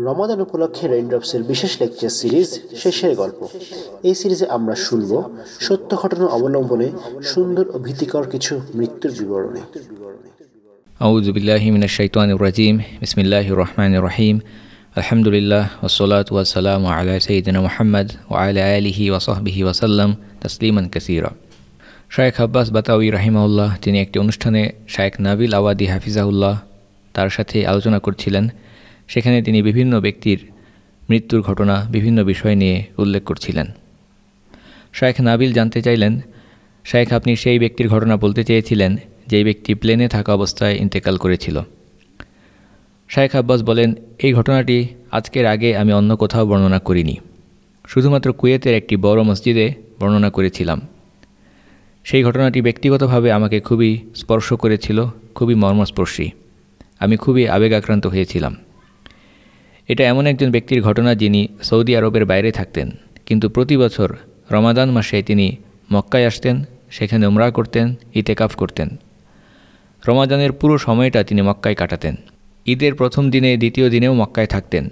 রমাদান উপলক্ষে রেইনড্রপসের বিশেষ lecture series শেষের গল্প এই সিরিজে আমরা শুনব সত্য ঘটনা অবলম্বনে সুন্দর ও ভীতিকর কিছু মৃত্যুর বিবরণী أعوذ بالله من الشيطان الرجيم بسم الله الرحمن الرحيم الحمد لله والصلاة والسلام على سيدنا محمد وعلى آله وصحبه وسلم تسليما كثيرا শায়েখ আব্বাস বাতাউই রাহিমাউল্লাহ তিনি একটি অনুষ্ঠানে শায়েখ নাবিল আওয়াদি হাফিজাউল্লাহ তার সাথে আলোচনা করছিলেন সেখানে তিনি বিভিন্ন ব্যক্তির মৃত্যুর ঘটনা, বিভিন্ন বিষয় নিয়ে উল্লেখ করছিলেন। শায়েখ নাবিল জানতে চাইলেন, শায়েখ, আপনি সেই ব্যক্তির ঘটনা বলতে চেয়েছিলেন যেই ব্যক্তি প্লেনে থাকা অবস্থায় ইন্তেকাল করেছিল। শায়েখ আব্বাস বলেন, এই ঘটনাটি আজকের আগে আমি অন্য কোথাও বর্ণনা করিনি। শুধুমাত্র কুয়েতের একটি বড় মসজিদে বর্ণনা করেছিলাম। সেই ঘটনাটি ব্যক্তিগতভাবে আমাকে খুবই স্পর্শ করেছিল, খুবই মর্মস্পর্শী। আমি খুবই আবেগাক্রান্ত হয়েছিলাম। এটা এমন একজন ব্যক্তির ঘটনা যিনি সৌদি আরবের বাইরে থাকতেন। কিন্তু প্রতি বছর রমাদান মাসে তিনি মক্কায় আসতেন, সেখানে উমরা করতেন, ইতেকাফ করতেন। রমাদানের পুরো সময়টা তিনি মক্কায় কাটাতেন। ঈদের প্রথম দিনে দ্বিতীয় দিনেও মক্কায় থাকতেন।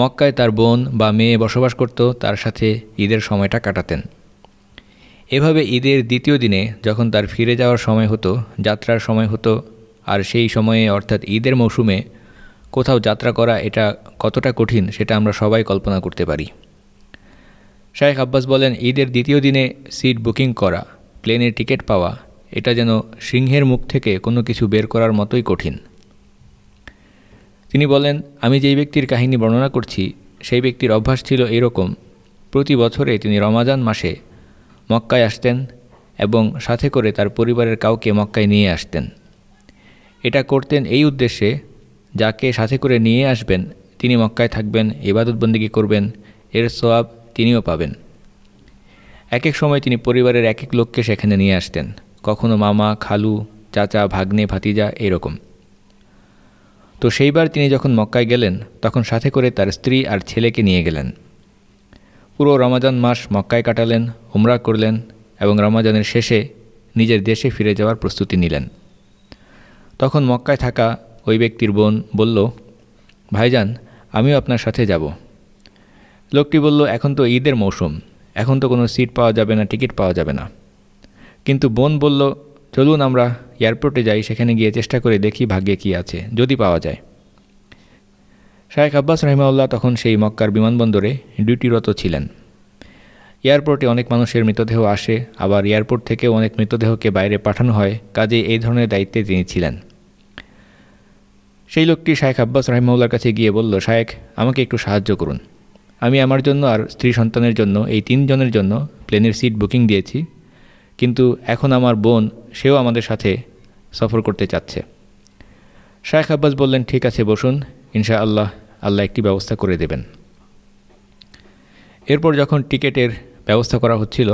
মক্কায় তার বোন বা মেয়ে বসবাস করত, তার সাথে ঈদের সময়টা কাটাতেন। এভাবে ঈদের দ্বিতীয় দিনে যখন তার ফিরে যাওয়ার সময় হতো, যাত্রার সময় হতো, আর সেই সময়ে অর্থাৎ ঈদের মৌসুমে কোথাও যাত্রা করা এটা কতটা কঠিন, সেটা আমরা সবাই কল্পনা করতে পারি। শায়েখ আব্বাস বলেন, ঈদের দ্বিতীয় দিনে সিট বুকিং করা, প্লেনের টিকিট পাওয়া, এটা যেন সিংহের মুখ থেকে কোনো কিছু বের করার মতোই কঠিন। তিনি বলেন, আমি যেই ব্যক্তির কাহিনী বর্ণনা করছি, সেই ব্যক্তির অভ্যাস ছিল এরকম। প্রতি বছরে তিনি রমাজান মাসে মক্কায় আসতেন এবং সাথে করে তার পরিবারের কাউকে মক্কায় নিয়ে আসতেন। এটা করতেন এই উদ্দেশ্যে যাকে সাথে করে নিয়ে আসবেন, তিনি মক্কায় থাকবেন ইবাদতবন্দিগি করবেন, এর সোয়াব তিনিও পাবেন। এক এক সময় তিনি পরিবারের এক এক লোককে সেখানে নিয়ে আসতেন। কখনো মামা, খালু, চাচা, ভাগ্নে, ভাতিজা এরকম। তো সেইবার তিনি যখন মক্কায় গেলেন, তখন সাথে করে তার স্ত্রী আর ছেলেকে নিয়ে গেলেন। পুরো রমাজান মাস মক্কায় কাটালেন, উমরা করলেন এবং রমাজানের শেষে নিজের দেশে ফিরে যাওয়ার প্রস্তুতি নিলেন। তখন মক্কায় থাকা ওই ব্যক্তির বোন বলল, ভাইজান, আমিও আপনার সাথে যাব। লোকটি বলল, এখন তো ঈদের মৌসুম, এখন তো কোনো সিট পাওয়া যাবে না, টিকিট পাওয়া যাবে না। কিন্তু বোন বলল, চলুন আমরা এয়ারপোর্টে যাই, সেখানে গিয়ে চেষ্টা করে দেখি ভাগ্যে কী আছে, যদি পাওয়া যায়। শায়েখ আব্বাস রহিমাউল্লাহ তখন সেই মক্কার বিমানবন্দরে ডিউটিরত ছিলেন। এয়ারপোর্টে অনেক মানুষের মৃতদেহ আসে, আবার এয়ারপোর্ট থেকেও অনেক মৃতদেহকে বাইরে পাঠানো হয় কাজে এই ধরনের দায়িত্বে তিনি ছিলেন। সেই লোকটি শায়েখ আব্বাস রহিমাউল্লার কাছে গিয়ে বলল, শায়েখ, আমাকে একটু সাহায্য করুন। আমি আমার জন্য আর স্ত্রী সন্তানের জন্য এই তিনজনের জন্য প্লেনের সিট বুকিং দিয়েছি, কিন্তু এখন আমার বোন, সেও আমাদের সাথে সফর করতে চাচ্ছে। শায়েখ আব্বাস বললেন, ঠিক আছে, বসুন ইনশা আল্লাহ আল্লাহ একটি ব্যবস্থা করে দেবেন। এরপর যখন টিকেটের ব্যবস্থা করা হচ্ছিল,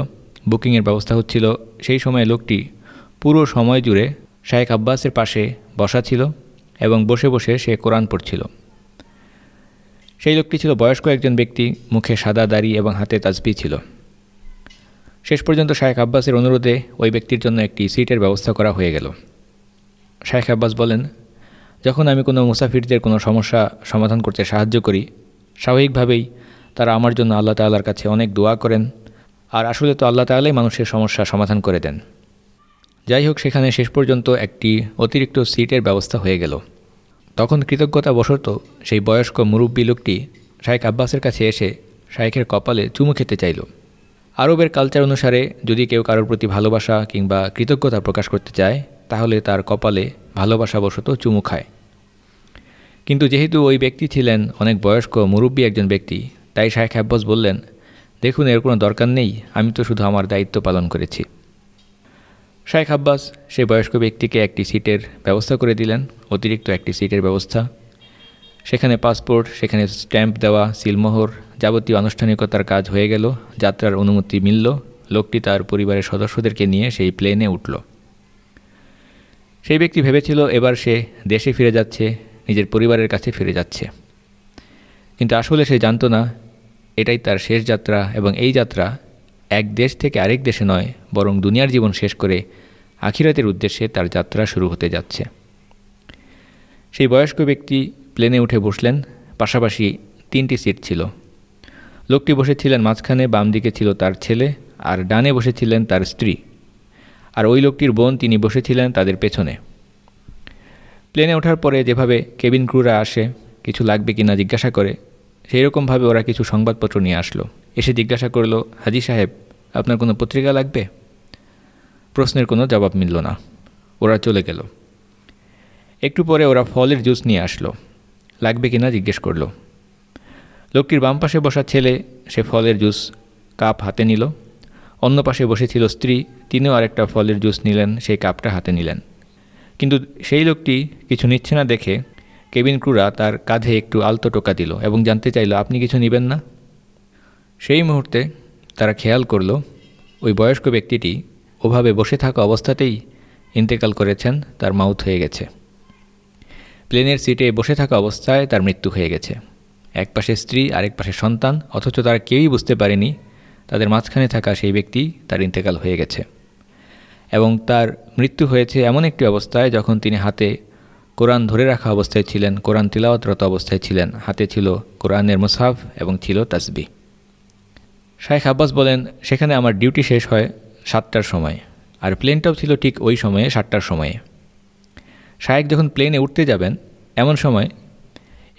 বুকিংয়ের ব্যবস্থা হচ্ছিল, সেই সময় লোকটি পুরো সময় জুড়ে শায়েখ আব্বাসের পাশে বসা ছিল। এবং বসে বসে সে কোরআন পড়ছিল। সেই লোকটি ছিল বয়স্ক একজন ব্যক্তি, মুখে সাদা দাড়ি এবং হাতে তাজবি ছিল। শেষ পর্যন্ত শায়েখ আব্বাসের অনুরোধে ওই ব্যক্তির জন্য একটি সিটের ব্যবস্থা করা হয়ে গেল। শায়েখ আব্বাস বলেন, যখন আমি কোনো মুসাফিরদের কোনো সমস্যা সমাধান করতে সাহায্য করি, স্বাভাবিকভাবেই তারা আমার জন্য আল্লাহ তাল্লার কাছে অনেক দোয়া করেন, আর আসলে তো আল্লাহ তাল্লাই মানুষের সমস্যা সমাধান করে দেন। যাই হোক সেখানে শেষ পর্যন্ত একটি অতিরিক্ত সিটের ব্যবস্থা হয়ে গেল। তখন কৃতজ্ঞতা বশত সেই বয়স্ক মুরব্বী লোকটি শায়েখ আব্বাসের কাছে এসে শায়েখের কপালে চুমু খেতে চাইল। আরবের কালচার অনুসারে যদি কেউ কারোর প্রতি ভালোবাসা কিংবা কৃতজ্ঞতা প্রকাশ করতে চায়, তাহলে তার কপালে ভালোবাসা ভালোবাসাবশত চুমু খায়। কিন্তু যেহেতু ওই ব্যক্তি ছিলেন অনেক বয়স্ক মুরব্বী একজন ব্যক্তি, তাই শায়েখ আব্বাস বললেন, দেখুন, এর কোনো দরকার নেই, আমি তো শুধু আমার দায়িত্ব পালন করেছি। শায়েখ আব্বাস, সেই বয়স্ক ব্যক্তিকে একটি সিটের ব্যবস্থা করে দিলেন, অতিরিক্ত একটি সিটের ব্যবস্থা। সেখানে পাসপোর্ট, সেখানে স্ট্যাম্প দেওয়া, সিলমোহর যাবতীয় আনুষ্ঠানিকতার কাজ হয়ে গেল, যাত্রার অনুমতি মিলল, লোকটি তার পরিবারের সদস্যদেরকে নিয়ে সেই প্লেনে উঠল। সেই ব্যক্তি ভেবেছিল এবার সে দেশে ফিরে যাচ্ছে, নিজের পরিবারের কাছে ফিরে যাচ্ছে। কিন্তু আসলে সে জানতো না, এটাই তার শেষ যাত্রা এবং এই যাত্রা এক দেশ থেকে আরেক দেশে নয়, বরং দুনিয়ার জীবন শেষ করে আখিরাতের উদ্দেশ্যে তার যাত্রা শুরু হতে যাচ্ছে। সেই বয়স্ক ব্যক্তি প্লেনে উঠে বসলেন, পাশাপাশি তিনটি সিট ছিল। লোকটি বসেছিলেন মাঝখানে, বাম দিকে ছিল তার ছেলে আর ডানে বসেছিলেন তার স্ত্রী। আর ওই লোকটির বোন তিনি বসেছিলেন তাদের পেছনে। প্লেনে ওঠার পরে যেভাবে কেবিন ক্রুরা আসে, কিছু লাগবে কি না জিজ্ঞাসা করে সেই রকমভাবে ওরা কিছু সংবাদপত্র নিয়ে আসলো। এসে জিজ্ঞাসা করল, হাজি সাহেব আপনার কোনো পত্রিকা লাগবে? প্রশ্নের কোনো জবাব মিলল না। ওরা চলে গেল। একটু পরে ওরা ফলের জুস নিয়ে আসলো। লাগবে কি না জিজ্ঞেস করল। লোকটির বাম পাশে বসা ছেলে, সে ফলের জুস কাপ হাতে নিল। অন্য পাশে বসেছিল স্ত্রী, তিনিও আরেকটা ফলের জুস নিলেন, সেই কাপটা হাতে নিলেন। কিন্তু সেই লোকটি কিছু নিচ্ছে না দেখে কেবিন ক্রুরা তার কাঁধে একটু আলতো টোকা দিল এবং জানতে চাইল, আপনি কিছু নেবেন না? সেই মুহূর্তে তারা খেয়াল করল, ওই বয়স্ক ব্যক্তিটি ওভাবে বসে থাকা অবস্থাতেই ইন্তেকাল করেছেন, তার মাউথ হয়ে গেছে। প্লেনের সিটে বসে থাকা অবস্থায় তার মৃত্যু হয়ে গেছে। এক পাশে স্ত্রী, আরেক পাশে সন্তান, অথচ তারা কেউই বুঝতে পারেনি, তাদের মাঝখানে থাকা সেই ব্যক্তি তার ইন্তেকাল হয়ে গেছে। এবং তার মৃত্যু হয়েছে এমন একটি অবস্থায় যখন তিনি হাতে কোরআন ধরে রাখা অবস্থায় ছিলেন, কোরআন তিলাওয়াতরত অবস্থায় ছিলেন। হাতে ছিল কোরআনের মুসাফ এবং ছিল তাসবি শায়েখ আব্বাস বলেন, সেখানে আমার ডিউটি শেষ হয় সাতটার সময়, আর প্লেনটাও ছিল ঠিক ওই সময়ে সাতটার সময়ে। শায়েক যখন প্লেনে উঠতে যাবেন, এমন সময়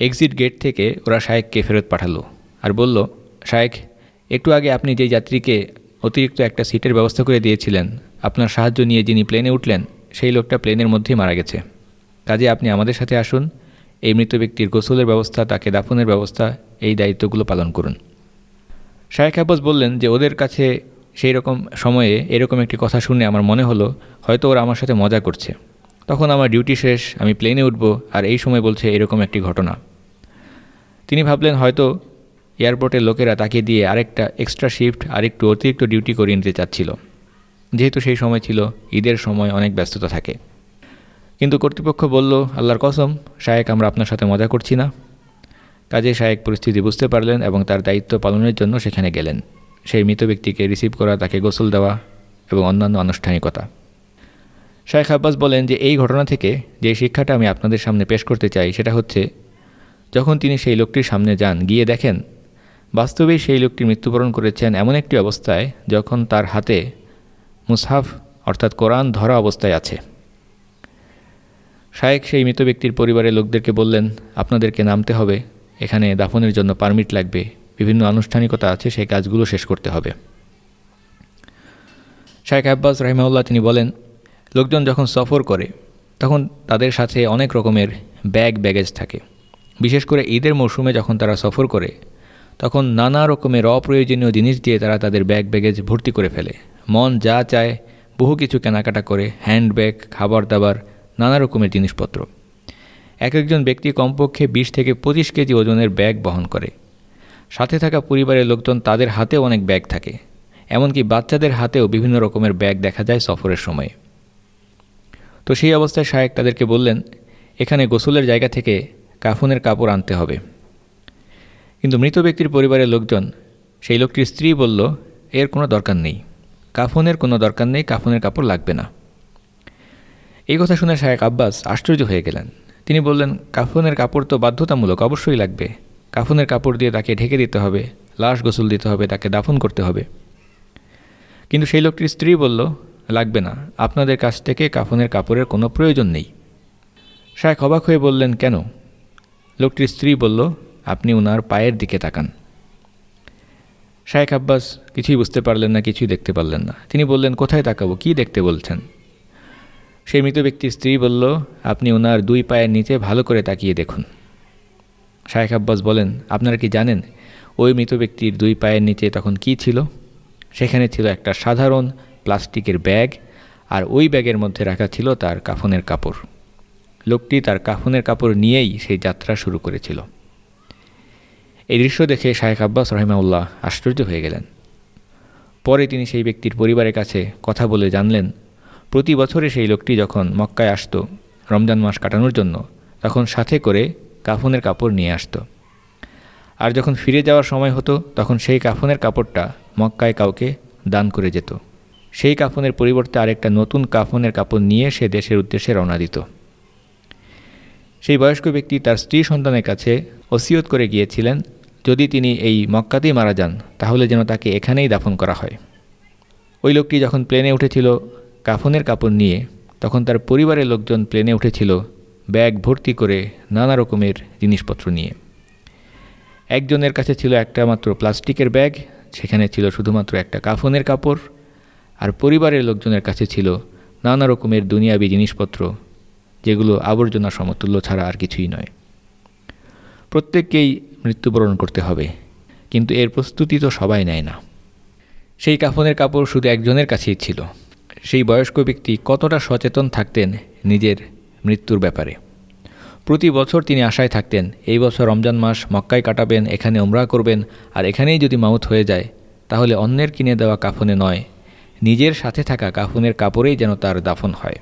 এক্সিট গেট থেকে ওরা শায়েককে ফেরত পাঠালো আর বলল শায়েক একটু আগে আপনি যেই যাত্রীকে অতিরিক্ত একটা সিটের ব্যবস্থা করে দিয়েছিলেন, আপনার সাহায্য নিয়ে যিনি প্লেনে উঠলেন, সেই লোকটা প্লেনের মধ্যেই মারা গেছে। কাজে আপনি আমাদের সাথে আসুন, এই মৃত ব্যক্তির গোসলের ব্যবস্থা, তাকে দাফনের ব্যবস্থা, এই দায়িত্বগুলো পালন করুন। শায়েখ আব্বাস বললেন যে, ওদের কাছে সেই রকম সময়ে এরকম একটি কথা শুনে আমার মনে হলো, হয়তো ওরা আমার সাথে মজা করছে। তখন আমার ডিউটি শেষ, আমি প্লেনে উঠব, আর এই সময় বলছে এরকম একটি ঘটনা। তিনি ভাবলেন, হয়তো এয়ারপোর্টের লোকেরা তাকে দিয়ে আরেকটা এক্সট্রা শিফট, আরেকটু অতিরিক্ত ডিউটি করিয়ে নিতে চাচ্ছিল। যেহেতু সেই সময় ছিল, ঈদের সময় অনেক ব্যস্ততা থাকে। কিন্তু কর্তৃপক্ষ বলল, আল্লাহর কসম শায়েক আমরা আপনার সাথে মজা করছি না। কাজে শায়েক পরিস্থিতি বুঝতে পারলেন এবং তার দায়িত্ব পালনের জন্য সেখানে গেলেন। সেই মৃত ব্যক্তিকে রিসিভ করা, তাকে গোসল দেওয়া এবং অন্যান্য আনুষ্ঠানিকতা। শায়েখ আব্বাস বলেন যে, এই ঘটনা থেকে যে শিক্ষাটা আমি আপনাদের সামনে পেশ করতে চাই, সেটা হচ্ছে, যখন তিনি সেই লোকটির সামনে যান, গিয়ে দেখেন বাস্তবেই সেই লোকটি মৃত্যুবরণ করেছেন এমন একটি অবস্থায় যখন তার হাতে মুসহাফ, অর্থাৎ কোরআন ধরা অবস্থায় আছে। শায়েক সেই মৃত ব্যক্তির পরিবারের লোকদেরকে বললেন, আপনাদেরকে নামতে হবে এখানে দাফনের জন্য পারমিট লাগবে। বিভিন্ন আনুষ্ঠানিকতা আছে, সেই কাজগুলো শেষ করতে হবে। শায়েখ আব্বাস রহিমাউল্লাহ তিনি বলেন, লোকজন যখন সফর করে, তখন তাদের সাথে অনেক রকমের ব্যাগ, ব্যাগেজ থাকে। বিশেষ করে ঈদের মৌসুমে যখন তারা সফর করে, তখন নানা রকমের অপ্রয়োজনীয় জিনিস দিয়ে তারা তাদের ব্যাগ, ব্যাগেজ ভর্তি করে ফেলে। মন যা চায়, বহু কিছু কেনাকাটা করে, হ্যান্ডব্যাগ খাবার দাবার নানা রকমের জিনিসপত্র। এক একজন ব্যক্তি কমপক্ষে বিশ থেকে পঁচিশ কেজি ওজনের ব্যাগ বহন করে। সাথে থাকা পরিবারের লোকজন তাদের হাতেও অনেক ব্যাগ থাকে। এমনকি বাচ্চাদের হাতেও বিভিন্ন রকমের ব্যাগ দেখা যায় সফরের সময়ে। তো সেই অবস্থায় শায়েক তাদেরকে বললেন, এখানে গোসলের জায়গা থেকে কাফনের কাপড় আনতে হবে। কিন্তু মৃত ব্যক্তির পরিবারের লোকজন, সেই লোকটির স্ত্রী বলল, এর কোনো দরকার নেই। কাফনের কোনো দরকার নেই, কাফনের কাপড় লাগবে না। এই কথা শুনে শায়েক আব্বাস আশ্চর্য হয়ে গেলেন। তিনি বললেন, কাফনের কাপড় তো বাধ্যতামূলক, অবশ্যই লাগবে। কাফনের কাপড় দিয়ে তাকে ঢেকে দিতে হবে, লাশ গোসল দিতে হবে, তাকে দাফন করতে হবে। কিন্তু সেই লোকটির স্ত্রী বলল, লাগবে না, আপনাদের কাছ থেকে কাফনের কাপড়ের কোনো প্রয়োজন নেই। শায়েক অবাক হয়ে বললেন, কেন? লোকটির স্ত্রী বলল, আপনি ওনার পায়ের দিকে তাকান। শায়েখ আব্বাস কিছুই বুঝতে পারলেন না, কিছুই দেখতে পারলেন না। তিনি বললেন, কোথায় তাকাবো, কি দেখতে বলছেন? সেই মৃত ব্যক্তির স্ত্রী বলল, আপনি ওনার দুই পায়ের নিচে ভালো করে তাকিয়ে দেখুন। শায়েখ আব্বাস বলেন, আপনারা কি জানেন, ওই মৃত ব্যক্তির দুই পায়ের নিচে তখন কি ছিল? সেখানে ছিল একটা সাধারণ প্লাস্টিকের ব্যাগ আর ওই ব্যাগের মধ্যে রাখা ছিল তার কাফনের কাপড়। লোকটি তার কাফনের কাপড় নিয়েই সেই যাত্রা শুরু করেছিল। এই দৃশ্য দেখে শায়েখ আব্বাস রহিমাউল্লাহ আশ্চর্য হয়ে গেলেন। পরে তিনি সেই ব্যক্তির পরিবারের কাছে কথা বলে জানলেন প্রতি বছরে সেই লোকটি যখন মক্কায় আসত, রমজান মাস কাটানোর জন্য, তখন সাথে করে কাফনের কাপড় নিয়ে আসত। আর যখন ফিরে যাওয়ার সময় হতো, তখন সেই কাফনের কাপড়টা মক্কায় কাউকে দান করে যেত। সেই কাফনের পরিবর্তে আরেকটা নতুন কাফনের কাপড় নিয়ে সে দেশের উদ্দেশ্যে রওনা দিত। সেই বয়স্ক ব্যক্তি তার স্ত্রী সন্তানের কাছে ওসিয়ত করে গিয়েছিলেন, যদি তিনি এই মক্কাতেই মারা যান, তাহলে যেন তাকে এখানেই দাফন করা হয়। ওই লোকটি যখন প্লেনে উঠেছিল কাফনের কাপড় নিয়ে তখন তার পরিবারের লোকজন প্লেনে উঠেছিল ব্যাগ ভর্তি করে নানা রকমের জিনিসপত্র নিয়ে। একজনের কাছে ছিল একটা মাত্র প্লাস্টিকের ব্যাগ, সেখানে ছিল শুধুমাত্র একটা কাফনের কাপড়, আর পরিবারের লোকজনের কাছে ছিল নানা রকমের দুনিয়াবি জিনিসপত্র, যেগুলো আবর্জনা সমতুল্য ছাড়া আর কিছুই নয়। প্রত্যেককেই মৃত্যুবরণ করতে হবে, কিন্তু এর প্রস্তুতি তো সবাই নেয় না। সেই কাফনের কাপড় শুধু একজনের কাছেই ছিল। সেই বয়স্ক ব্যক্তি কতটা সচেতন থাকতেন নিজের মৃত্যুর ব্যাপারে। প্রতি বছর তিনি আশায় থাকতেন, এই বছর রমজান মাস, মক্কায় কাটাবেন, এখানে ওমরা করবেন, আর এখানেই যদি মাউত হয়ে যায়, তাহলে অন্যের কিনে দেওয়া কাফনে নয়, নিজের সাথে থাকা কাফনের কাপড়েই যেন তার দাফন হয়।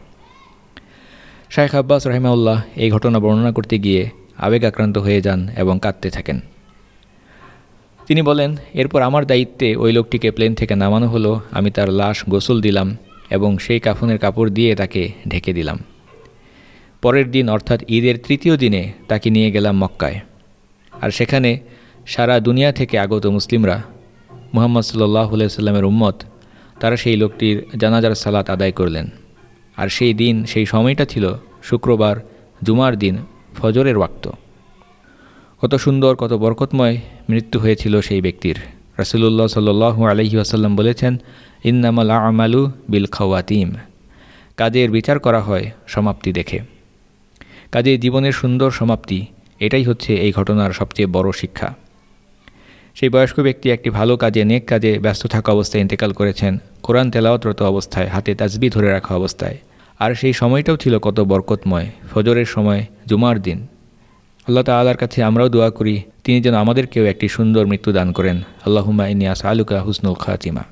শাইখ আব্বাস রহিমাউল্লাহ এই ঘটনা বর্ণনা করতে গিয়ে আবেগ আক্রান্ত হয়ে যান এবং কাঁদতে থাকেন। তিনি বলেন, এরপর আমার দায়িত্বে ওই লোকটিকে প্লেন থেকে নামানো হলো, আমি তার লাশ গোসল দিলাম এবং সেই কাফনের কাপড় দিয়ে তাকে ঢেকে দিলাম। পরের দিন অর্থাৎ ঈদের তৃতীয় দিনে তাকে নিয়ে গেলাম মক্কায়। আর সেখানে সারা দুনিয়া থেকে আগত মুসলিমরা মুহাম্মদ সাল্লাহ সাল্লামের উম্মত, তারা সেই লোকটির জানাজার সালাত আদায় করলেন। আর সেই দিন, সেই সময়টা ছিল শুক্রবার, জুমার দিন, ফজরের ওয়াক্ত। কত সুন্দর, কত বরকতময় মৃত্যু হয়েছিল সেই ব্যক্তির। রাসুলুল্লাহ সাল্লু আলহি আসাল্লাম বলেছেন, ইন্নামাল আমালু বিল খাওয়াতিম। কাজের বিচার করা হয় সমাপ্তি দেখে। কাজে জীবনের সুন্দর সমাপ্তি, এটাই হচ্ছে এই ঘটনার সবচেয়ে বড় শিক্ষা। সেই বয়স্ক ব্যক্তি একটি ভালো কাজে, নেক কাজে ব্যস্ত থাকা অবস্থায় ইন্তেকাল করেছেন, কোরআন তেলাওয়াতরত অবস্থায়, হাতে তাজবি ধরে রাখা অবস্থায়। আর সেই সময়টাও ছিল কত বরকতময়, ফজরের সময়, জুমার দিন। আল্লাহ তাল্লার কাছে আমরাও দোয়া করি তিনি যেন আমাদেরকেও একটি সুন্দর মৃত্যু দান করেন। আল্লাহুমা ইনিয়াস আলুকা হুসনুল খাতিমা।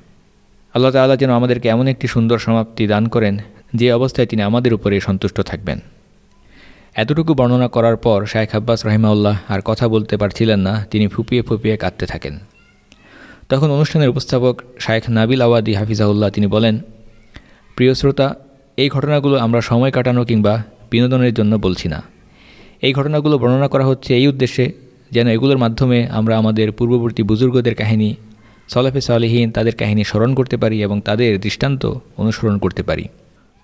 আল্লাহ তাল্লাহ যেন আমাদেরকে এমন একটি সুন্দর সমাপ্তি দান করেন, যে অবস্থায় তিনি আমাদের উপরে সন্তুষ্ট থাকবেন। এতটুকু বর্ণনা করার পর শায়েখ আব্বাস রহিমাউল্লাহ আর কথা বলতে পারছিলেন না, তিনি ফুপিয়ে ফুপিয়ে কাঁদতে থাকেন। তখন অনুষ্ঠানের উপস্থাপক শায়েখ নাবিল আওয়াদি হাফিজাউল্লাহ তিনি বলেন, প্রিয় শ্রোতা, এই ঘটনাগুলো আমরা সময় কাটানো কিংবা বিনোদনের জন্য বলছি না। এই ঘটনাগুলো বর্ণনা করা হচ্ছে এই উদ্দেশ্যে যেন এগুলোর মাধ্যমে আমরা আমাদের পূর্ববর্তী বুজুর্গদের কাহিনী, সলাফে সালেহীন তাদের কাহিনী স্মরণ করতে পারি এবং তাদের দৃষ্টান্ত অনুসরণ করতে পারি।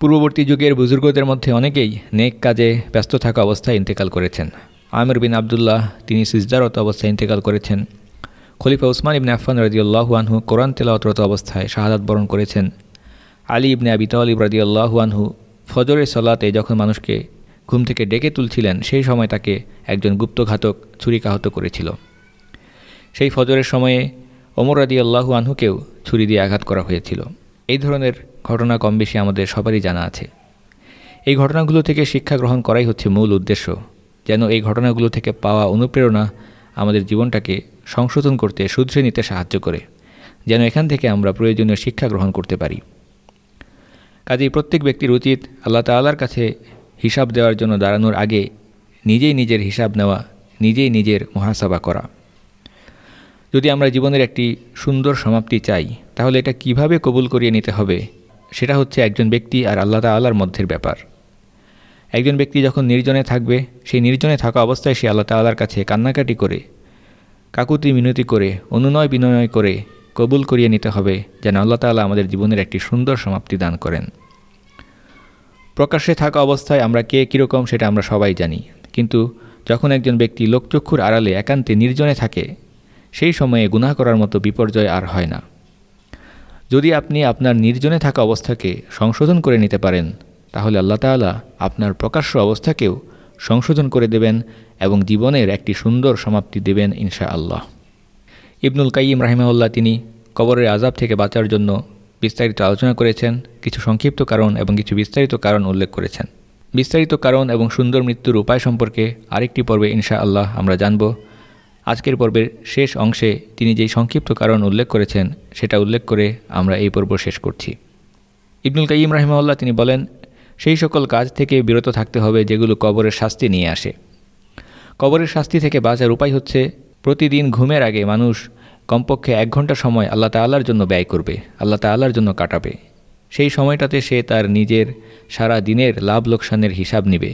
পূর্ববর্তী যুগের বুজুর্গদের মধ্যে অনেকেই নেক কাজে ব্যস্ত থাকা অবস্থায় ইন্তেকাল করেছেন। আমির বিন আবদুল্লাহ তিনি সিজদারত অবস্থায় ইন্তেকাল করেছেন। খলিফা উসমান ইবনে আফান রদিউল্লাহু আনহু কোরআন তেলাওতরত অবস্থায় শাহাদাত বরণ করেছেন। আলী ইবনে আবি তালিব রদিউল্লাহু আনহু ফজরের সলাতে যখন মানুষকে ঘুম থেকে ডেকে তুলছিলেন, সেই সময় তাকে একজন গুপ্তঘাতক ছুরিকাহত করেছিল। সেই ফজরের সময়ে ওমর রাদি আল্লাহু আনহুকেও ছুরি দিয়ে আঘাত করা হয়েছিল। এই ধরনের ঘটনা কম বেশি আমাদের সবারই জানা আছে। এই ঘটনাগুলো থেকে শিক্ষা গ্রহণ করাই হচ্ছে মূল উদ্দেশ্য, যেন এই ঘটনাগুলো থেকে পাওয়া অনুপ্রেরণা আমাদের জীবনটাকে সংশোধন করতে, শুধরে নিতে সাহায্য করে, যেন এখান থেকে আমরা প্রয়োজনীয় শিক্ষা গ্রহণ করতে পারি। কাজেই প্রত্যেক ব্যক্তির উচিত আল্লাহ তাল্লার কাছে হিসাব দেওয়ার জন্য দাঁড়ানোর আগে নিজেই নিজের হিসাব নেওয়া, নিজেই নিজের মহাসভা করা। যদি আমরা জীবনের একটি সুন্দর সমাপ্তি চাই, তাহলে এটা কীভাবে কবুল করিয়ে নিতে হবে, সেটা হচ্ছে একজন ব্যক্তি আর আল্লাহ তাল্লার মধ্যের ব্যাপার। একজন ব্যক্তি যখন নির্জনে থাকবে, সেই নির্জনে থাকা অবস্থায় সে আল্লাহ তাল্লার কাছে কান্নাকাটি করে, কাকুতি মিনতি করে, অনুনয় বিনয় করে কবুল করিয়ে নিতে হবে, যেন আল্লাহ তাল্লাহ আমাদের জীবনের একটি সুন্দর সমাপ্তি দান করেন। প্রকাশ্যে থাকা অবস্থায় আমরা কে কীরকম সেটা আমরা সবাই জানি। কিন্তু যখন একজন ব্যক্তি লোকচক্ষুর আড়ালে একান্তে নির্জনে থাকে, সেই সময়ে গুনাহ করার মতো বিপর্যয় আর হয় না। যদি আপনি আপনার নির্জনে থাকা অবস্থাকে সংশোধন করে নিতে পারেন, তাহলে আল্লাহ তালা আপনার প্রকাশ্য অবস্থাকেও সংশোধন করে দেবেন এবং জীবনের একটি সুন্দর সমাপ্তি দেবেন ইনশা আল্লাহ ইবনুল কাইম রাহিমাউল্লাহ তিনি কবরের আজাব থেকে বাঁচার জন্য বিস্তারিত আলোচনা করেছেন, কিছু সংক্ষিপ্ত কারণ এবং কিছু বিস্তারিত কারণ উল্লেখ করেছেন। বিস্তারিত কারণ এবং সুন্দর মৃত্যুর উপায় সম্পর্কে আরেকটি পর্বে ইনশা আল্লাহ আমরা জানব। আজকের পর্বের শেষ অংশে তিনি যেই সংক্ষিপ্ত কারণ উল্লেখ করেছেন, সেটা উল্লেখ করে আমরা এই পর্ব শেষ করছি। ইবনুল কাইম রাহিমাউল্লাহ তিনি বলেন, সেই সকল কাজ থেকে বিরত থাকতে হবে যেগুলো কবরের শাস্তি নিয়ে আসে। কবরের শাস্তি থেকে বাঁচার উপায় হচ্ছে, প্রতিদিন ঘুমের আগে মানুষ কমপক্ষে এক ঘণ্টা সময় আল্লাহ তাল্লার জন্য ব্যয় করবে, আল্লাহ তাল্লার জন্য কাটাবে। সেই সময়টাতে সে তার নিজের সারা দিনের লাভ লোকসানের হিসাব নিবে,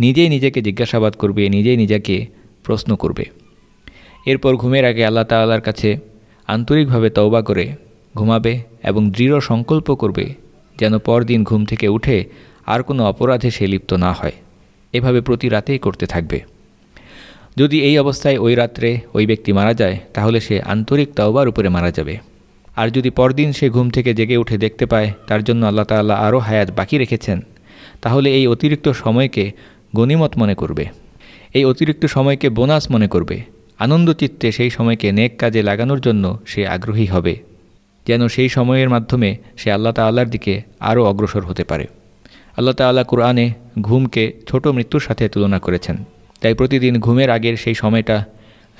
নিজেই নিজেকে জিজ্ঞাসাবাদ করবে, নিজেই নিজেকে প্রশ্ন করবে। এরপর ঘুমের আগে আল্লাহ তাল্লার কাছে আন্তরিকভাবে তওবা করে ঘুমাবে এবং দৃঢ় সংকল্প করবে যেন পরদিন ঘুম থেকে উঠে আর কোনো অপরাধে সে লিপ্ত না হয়। এভাবে প্রতি রাতেই করতে থাকবে। যদি এই অবস্থায় ওই রাত্রে ওই ব্যক্তি মারা যায়, তাহলে সে আন্তরিক তাওবার উপরে মারা যাবে। আর যদি পরদিন সে ঘুম থেকে জেগে উঠে দেখতে পায়, তার জন্য আল্লাহ তাল্লাহ আরও হায়াত বাকি রেখেছেন, তাহলে এই অতিরিক্ত সময়কে গণিমত মনে করবে। এই অতিরিক্ত সময়কে বোনাস মনে করবে। আনন্দচিত্তে সেই সময়কে নেক কাজে লাগানোর জন্য সে আগ্রহী হবে, যেন সেই সময়ের মাধ্যমে সে আল্লাহ তাল্লার দিকে আরও অগ্রসর হতে পারে। আল্লাহ তাল্লাহ কুরআনে ঘুমকে ছোট মৃত্যুর সাথে তুলনা করেছেন। তাই প্রতিদিন ঘুমের আগের সেই সময়টা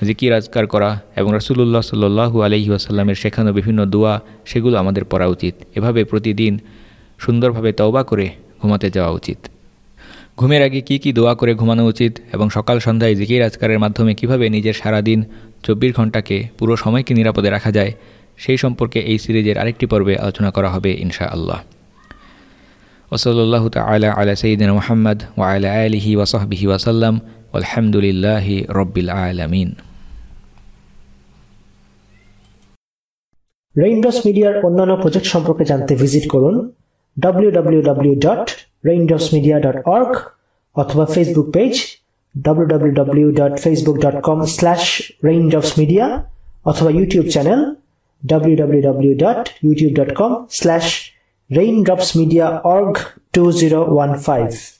জিকির আজকার করা এবং রসুল্লাহ সাল্লু আলহি আসাল্লামের শেখানো বিভিন্ন দোয়া, সেগুলো আমাদের পড়া উচিত। এভাবে প্রতিদিন সুন্দরভাবে তওবা করে ঘুমাতে যাওয়া উচিত। ঘুমের আগে কি কি দোয়া করে ঘুমানো উচিত এবং সকাল সন্ধ্যায় জিকির আজকারের মাধ্যমে কীভাবে নিজের সারাদিন চব্বিশ ঘন্টাকে পুরো সময়কে নিরাপদে রাখা যায়, সেই সম্পর্কে এই সিরিজের আরেকটি পর্বে আলোচনা করা হবে ইনশা আল্লাহ ওসল্লাহ তালা আলা সঈদিন মোহাম্মদ ওয়ালা আলহি ওয়াসহবিহি ওয়াসাল্লাম আলহামদুলিল্লাহি রব্বিল আলমিন রেইনড্রপস মিডিয়ার অন্যান্য প্রজেক্ট সম্পর্কে জানতে ভিজিট করুন www.raindropsmedia.org অথবা ফেসবুক পেজ www.facebook.com/raindropsmedia অথবা ইউটিউব চ্যানেল www.youtube.com/raindropsmediaorg2015